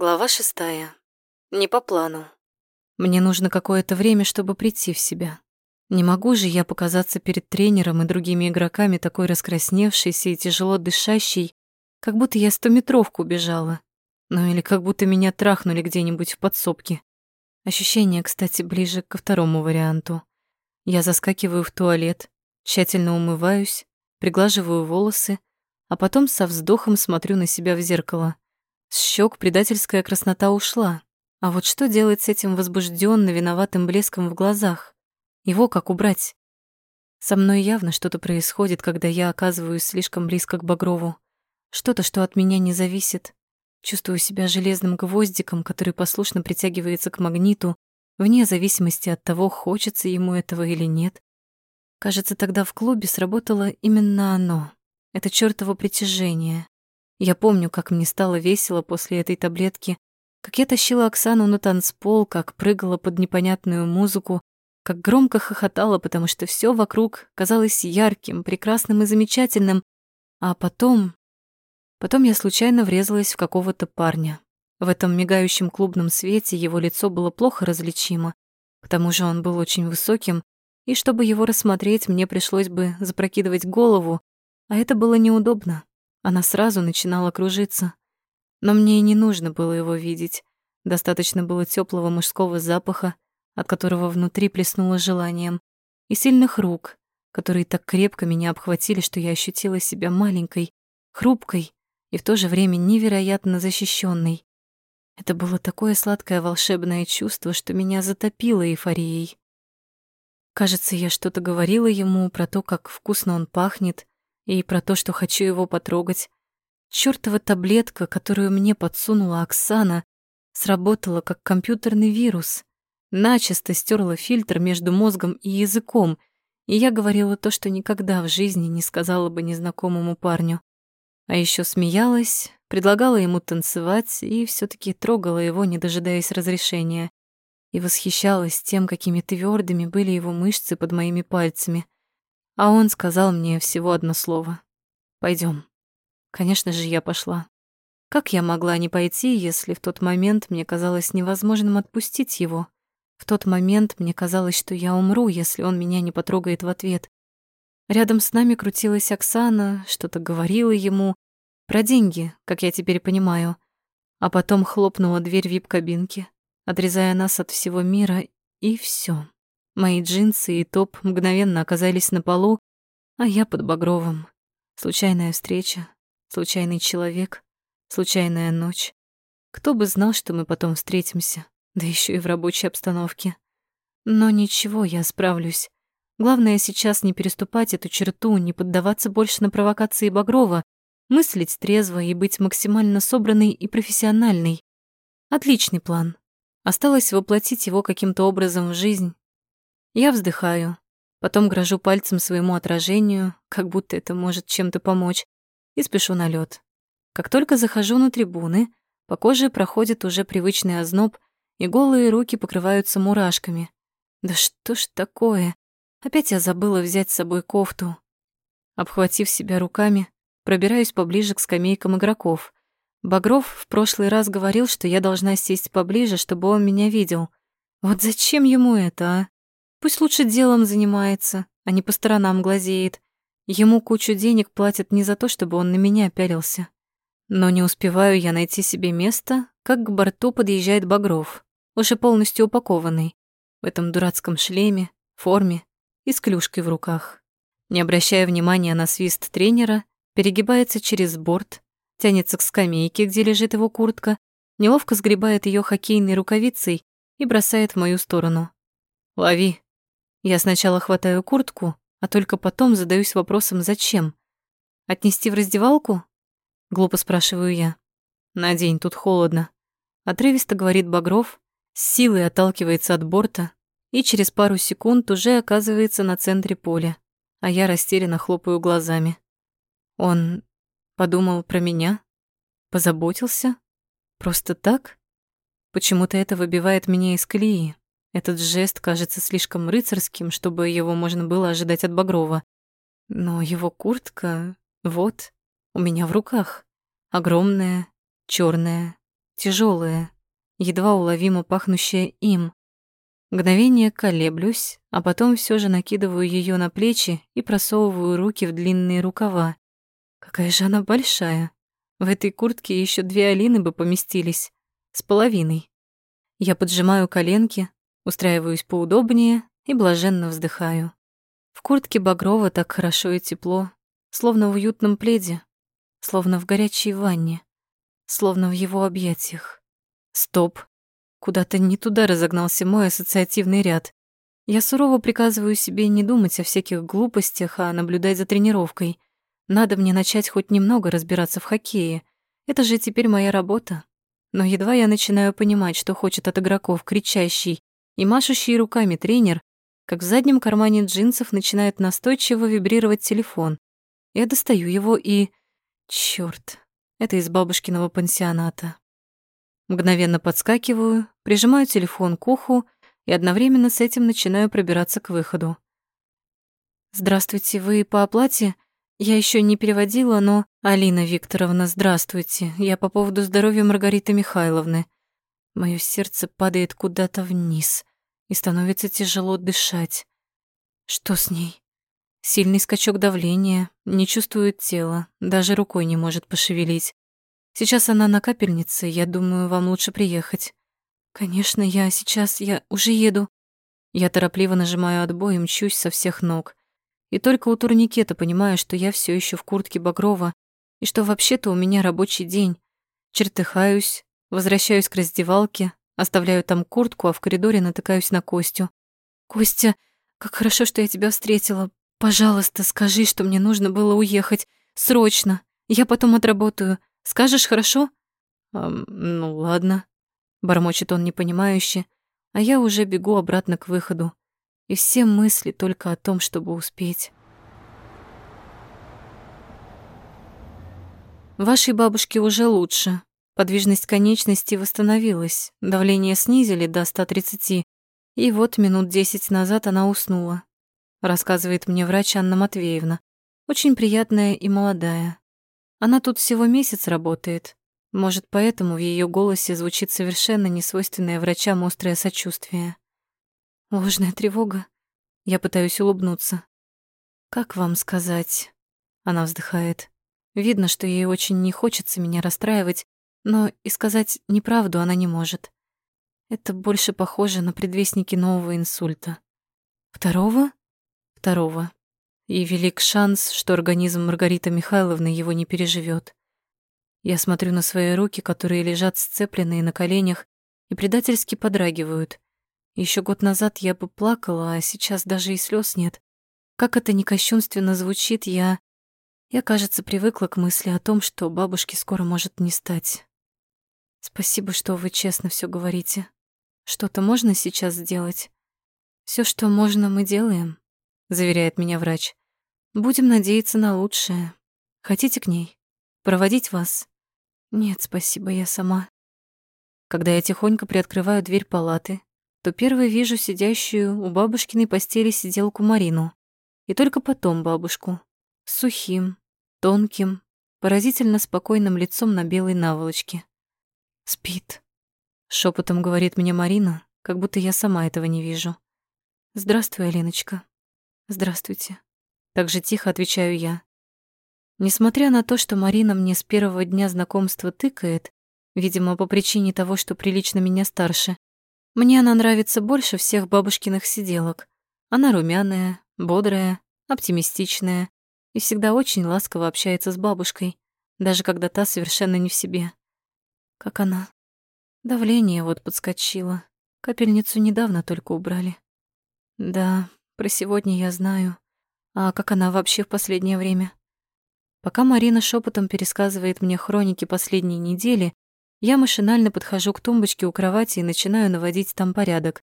Глава шестая. Не по плану. Мне нужно какое-то время, чтобы прийти в себя. Не могу же я показаться перед тренером и другими игроками такой раскрасневшейся и тяжело дышащей, как будто я стометровку бежала. Ну или как будто меня трахнули где-нибудь в подсобке. Ощущение, кстати, ближе ко второму варианту. Я заскакиваю в туалет, тщательно умываюсь, приглаживаю волосы, а потом со вздохом смотрю на себя в зеркало — с щек предательская краснота ушла. А вот что делать с этим возбужденно виноватым блеском в глазах? Его как убрать? Со мной явно что-то происходит, когда я оказываюсь слишком близко к Багрову. Что-то, что от меня не зависит. Чувствую себя железным гвоздиком, который послушно притягивается к магниту, вне зависимости от того, хочется ему этого или нет. Кажется, тогда в клубе сработало именно оно. Это чёртово притяжение. Я помню, как мне стало весело после этой таблетки, как я тащила Оксану на танцпол, как прыгала под непонятную музыку, как громко хохотала, потому что все вокруг казалось ярким, прекрасным и замечательным. А потом... Потом я случайно врезалась в какого-то парня. В этом мигающем клубном свете его лицо было плохо различимо. К тому же он был очень высоким, и чтобы его рассмотреть, мне пришлось бы запрокидывать голову, а это было неудобно. Она сразу начинала кружиться. Но мне и не нужно было его видеть. Достаточно было теплого мужского запаха, от которого внутри плеснуло желанием, и сильных рук, которые так крепко меня обхватили, что я ощутила себя маленькой, хрупкой и в то же время невероятно защищенной. Это было такое сладкое волшебное чувство, что меня затопило эйфорией. Кажется, я что-то говорила ему про то, как вкусно он пахнет, и про то, что хочу его потрогать. Чёртова таблетка, которую мне подсунула Оксана, сработала как компьютерный вирус. Начисто стерла фильтр между мозгом и языком, и я говорила то, что никогда в жизни не сказала бы незнакомому парню. А еще смеялась, предлагала ему танцевать и все таки трогала его, не дожидаясь разрешения. И восхищалась тем, какими твердыми были его мышцы под моими пальцами — а он сказал мне всего одно слово. Пойдем. Конечно же, я пошла. Как я могла не пойти, если в тот момент мне казалось невозможным отпустить его? В тот момент мне казалось, что я умру, если он меня не потрогает в ответ. Рядом с нами крутилась Оксана, что-то говорила ему про деньги, как я теперь понимаю. А потом хлопнула дверь вип-кабинки, отрезая нас от всего мира, и все. Мои джинсы и топ мгновенно оказались на полу, а я под багровым. Случайная встреча, случайный человек, случайная ночь. Кто бы знал, что мы потом встретимся, да еще и в рабочей обстановке. Но ничего, я справлюсь. Главное сейчас не переступать эту черту, не поддаваться больше на провокации Багрова, мыслить трезво и быть максимально собранной и профессиональной. Отличный план. Осталось воплотить его каким-то образом в жизнь, я вздыхаю, потом грожу пальцем своему отражению, как будто это может чем-то помочь, и спешу на лед. Как только захожу на трибуны, по коже проходит уже привычный озноб, и голые руки покрываются мурашками. Да что ж такое? Опять я забыла взять с собой кофту. Обхватив себя руками, пробираюсь поближе к скамейкам игроков. Багров в прошлый раз говорил, что я должна сесть поближе, чтобы он меня видел. Вот зачем ему это, а? Пусть лучше делом занимается, а не по сторонам глазеет. Ему кучу денег платят не за то, чтобы он на меня пялился. Но не успеваю я найти себе место, как к борту подъезжает Багров, уже полностью упакованный, в этом дурацком шлеме, форме и с клюшкой в руках. Не обращая внимания на свист тренера, перегибается через борт, тянется к скамейке, где лежит его куртка, неловко сгребает ее хоккейной рукавицей и бросает в мою сторону. «Лови!» Я сначала хватаю куртку, а только потом задаюсь вопросом «зачем?». «Отнести в раздевалку?» Глупо спрашиваю я. «Надень, тут холодно». Отрывисто говорит Багров, с силой отталкивается от борта и через пару секунд уже оказывается на центре поля, а я растерянно хлопаю глазами. Он подумал про меня? Позаботился? Просто так? Почему-то это выбивает меня из колеи. Этот жест кажется слишком рыцарским, чтобы его можно было ожидать от Багрова. Но его куртка, вот, у меня в руках. Огромная, черная, тяжелое, едва уловимо пахнущее им. Мгновение колеблюсь, а потом все же накидываю ее на плечи и просовываю руки в длинные рукава. Какая же она большая. В этой куртке еще две Алины бы поместились. С половиной. Я поджимаю коленки, устраиваюсь поудобнее и блаженно вздыхаю. В куртке Багрова так хорошо и тепло, словно в уютном пледе, словно в горячей ванне, словно в его объятиях. Стоп. Куда-то не туда разогнался мой ассоциативный ряд. Я сурово приказываю себе не думать о всяких глупостях, а наблюдать за тренировкой. Надо мне начать хоть немного разбираться в хоккее. Это же теперь моя работа. Но едва я начинаю понимать, что хочет от игроков кричащий и машущий руками тренер, как в заднем кармане джинсов начинает настойчиво вибрировать телефон. Я достаю его и... Чёрт, это из бабушкиного пансионата. Мгновенно подскакиваю, прижимаю телефон к уху и одновременно с этим начинаю пробираться к выходу. «Здравствуйте, вы по оплате? Я еще не переводила, но...» «Алина Викторовна, здравствуйте. Я по поводу здоровья Маргариты Михайловны. Моё сердце падает куда-то вниз и становится тяжело дышать. Что с ней? Сильный скачок давления, не чувствует тела, даже рукой не может пошевелить. Сейчас она на капельнице, я думаю, вам лучше приехать. Конечно, я сейчас, я уже еду. Я торопливо нажимаю отбой и мчусь со всех ног. И только у турникета понимаю, что я все еще в куртке Багрова и что вообще-то у меня рабочий день. Чертыхаюсь, возвращаюсь к раздевалке, оставляю там куртку, а в коридоре натыкаюсь на Костю. «Костя, как хорошо, что я тебя встретила. Пожалуйста, скажи, что мне нужно было уехать. Срочно. Я потом отработаю. Скажешь, хорошо?» эм, «Ну, ладно», — бормочет он непонимающе, а я уже бегу обратно к выходу. И все мысли только о том, чтобы успеть. Вашей бабушке уже лучше. Подвижность конечности восстановилась, давление снизили до 130, и вот минут десять назад она уснула. Рассказывает мне врач Анна Матвеевна. Очень приятная и молодая. Она тут всего месяц работает. Может, поэтому в ее голосе звучит совершенно несвойственное врачам острое сочувствие. Ложная тревога. Я пытаюсь улыбнуться. Как вам сказать? Она вздыхает. Видно, что ей очень не хочется меня расстраивать, но и сказать неправду она не может. Это больше похоже на предвестники нового инсульта. Второго? Второго и велик шанс, что организм Маргариты Михайловны его не переживет. Я смотрю на свои руки, которые лежат сцепленные на коленях и предательски подрагивают. Еще год назад я бы плакала, а сейчас даже и слез нет. Как это не кощунственно звучит, я... Я, кажется, привыкла к мысли о том, что бабушки скоро может не стать. Спасибо, что вы честно все говорите. Что-то можно сейчас сделать? Все, что можно, мы делаем, заверяет меня врач. Будем надеяться на лучшее. Хотите к ней? Проводить вас? Нет, спасибо, я сама. Когда я тихонько приоткрываю дверь палаты, то первой вижу сидящую у бабушкиной постели сиделку Марину. И только потом бабушку. С сухим, тонким, поразительно спокойным лицом на белой наволочке. «Спит», — шепотом говорит мне Марина, как будто я сама этого не вижу. «Здравствуй, Алиночка. Здравствуйте». Так же тихо отвечаю я. Несмотря на то, что Марина мне с первого дня знакомства тыкает, видимо, по причине того, что прилично меня старше, мне она нравится больше всех бабушкиных сиделок. Она румяная, бодрая, оптимистичная и всегда очень ласково общается с бабушкой, даже когда та совершенно не в себе. Как она? Давление вот подскочило. Капельницу недавно только убрали. Да, про сегодня я знаю. А как она вообще в последнее время? Пока Марина шепотом пересказывает мне хроники последней недели, я машинально подхожу к тумбочке у кровати и начинаю наводить там порядок.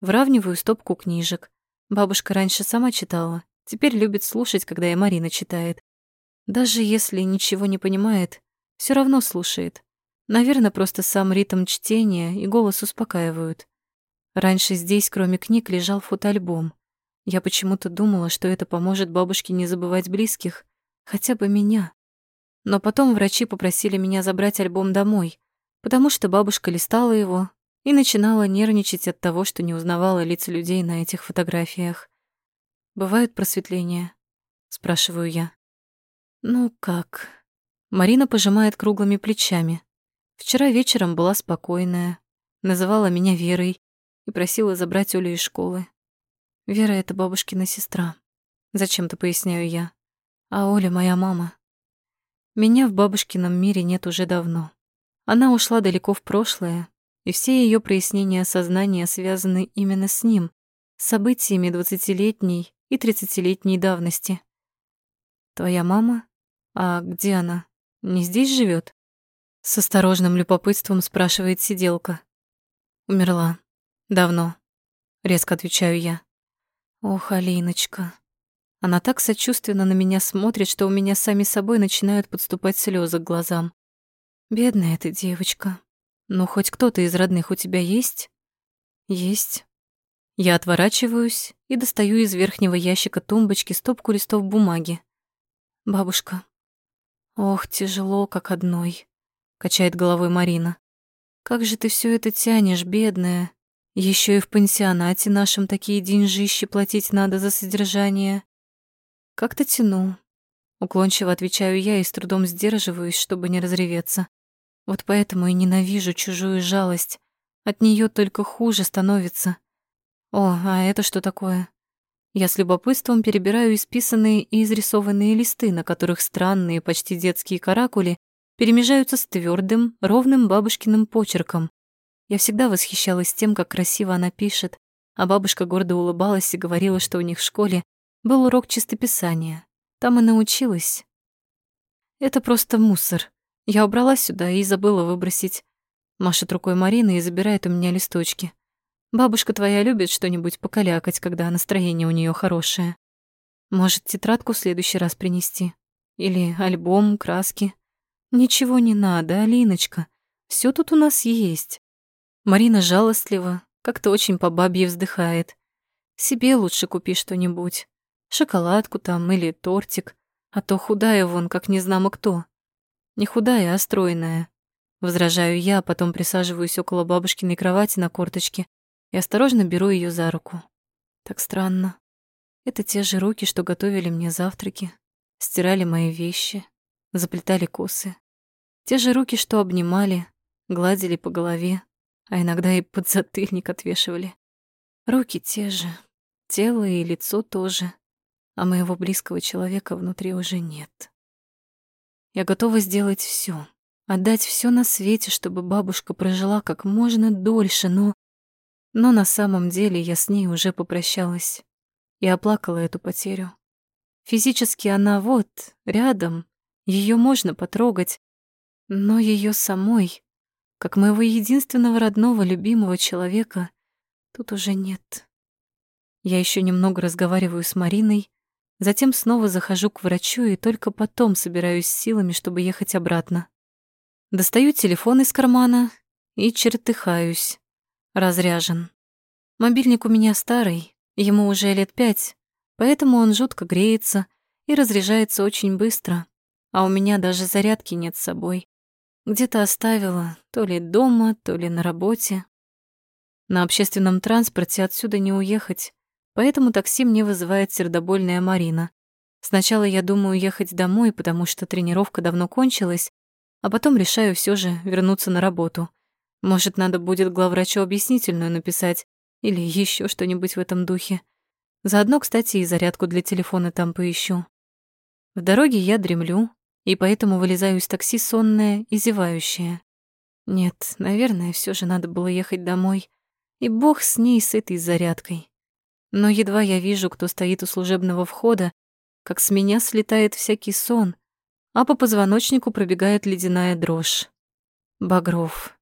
Вравниваю стопку книжек. Бабушка раньше сама читала, теперь любит слушать, когда я Марина читает. Даже если ничего не понимает, все равно слушает. Наверное, просто сам ритм чтения и голос успокаивают. Раньше здесь, кроме книг, лежал фотоальбом. Я почему-то думала, что это поможет бабушке не забывать близких, хотя бы меня. Но потом врачи попросили меня забрать альбом домой, потому что бабушка листала его и начинала нервничать от того, что не узнавала лица людей на этих фотографиях. «Бывают просветления?» — спрашиваю я. «Ну как?» Марина пожимает круглыми плечами. Вчера вечером была спокойная, называла меня Верой и просила забрать Олю из школы. Вера — это бабушкина сестра. Зачем-то поясняю я. А Оля — моя мама. Меня в бабушкином мире нет уже давно. Она ушла далеко в прошлое, и все ее прояснения сознания связаны именно с ним, с событиями двадцатилетней и тридцатилетней давности. «Твоя мама? А где она? Не здесь живет? С осторожным любопытством спрашивает сиделка. «Умерла. Давно», — резко отвечаю я. Ох, Алиночка. Она так сочувственно на меня смотрит, что у меня сами собой начинают подступать слезы к глазам. Бедная ты девочка. Ну, хоть кто-то из родных у тебя есть? Есть. Я отворачиваюсь и достаю из верхнего ящика тумбочки стопку листов бумаги. Бабушка. Ох, тяжело, как одной, качает головой Марина. Как же ты все это тянешь, бедная? Еще и в пансионате нашем такие деньжищи платить надо за содержание. Как-то тяну. Уклончиво отвечаю я и с трудом сдерживаюсь, чтобы не разреветься. Вот поэтому и ненавижу чужую жалость. От нее только хуже становится. О, а это что такое? Я с любопытством перебираю исписанные и изрисованные листы, на которых странные, почти детские каракули перемежаются с твердым, ровным бабушкиным почерком. Я всегда восхищалась тем, как красиво она пишет, а бабушка гордо улыбалась и говорила, что у них в школе был урок чистописания. Там и научилась. Это просто мусор. Я убрала сюда и забыла выбросить. Машет рукой Марина и забирает у меня листочки. Бабушка твоя любит что-нибудь покалякать, когда настроение у нее хорошее. Может, тетрадку в следующий раз принести? Или альбом, краски? Ничего не надо, Алиночка. Все тут у нас есть. Марина жалостливо, как-то очень по бабье вздыхает. Себе лучше купи что-нибудь. Шоколадку там или тортик, а то худая вон, как не знамо кто. Не худая, а стройная. Возражаю я, потом присаживаюсь около бабушкиной кровати на корточке и осторожно беру ее за руку. Так странно. Это те же руки, что готовили мне завтраки, стирали мои вещи, заплетали косы. Те же руки, что обнимали, гладили по голове, а иногда и подзатыльник отвешивали. Руки те же, тело и лицо тоже, а моего близкого человека внутри уже нет. Я готова сделать все, отдать все на свете, чтобы бабушка прожила как можно дольше, но... Но на самом деле я с ней уже попрощалась и оплакала эту потерю. Физически она вот, рядом, ее можно потрогать, но ее самой как моего единственного родного любимого человека, тут уже нет. Я еще немного разговариваю с Мариной, затем снова захожу к врачу и только потом собираюсь силами, чтобы ехать обратно. Достаю телефон из кармана и чертыхаюсь. Разряжен. Мобильник у меня старый, ему уже лет пять, поэтому он жутко греется и разряжается очень быстро, а у меня даже зарядки нет с собой. Где-то оставила, то ли дома, то ли на работе. На общественном транспорте отсюда не уехать, поэтому такси мне вызывает сердобольная Марина. Сначала я думаю ехать домой, потому что тренировка давно кончилась, а потом решаю все же вернуться на работу. Может, надо будет главврачу объяснительную написать или еще что-нибудь в этом духе. Заодно, кстати, и зарядку для телефона там поищу. В дороге я дремлю, и поэтому вылезаю из такси сонная и зевающая. Нет, наверное, все же надо было ехать домой. И бог с ней, с этой зарядкой. Но едва я вижу, кто стоит у служебного входа, как с меня слетает всякий сон, а по позвоночнику пробегает ледяная дрожь. Багров.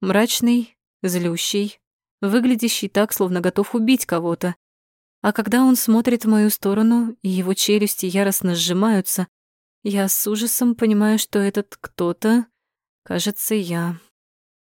Мрачный, злющий, выглядящий так, словно готов убить кого-то. А когда он смотрит в мою сторону, и его челюсти яростно сжимаются, я с ужасом понимаю, что этот кто-то, кажется, я.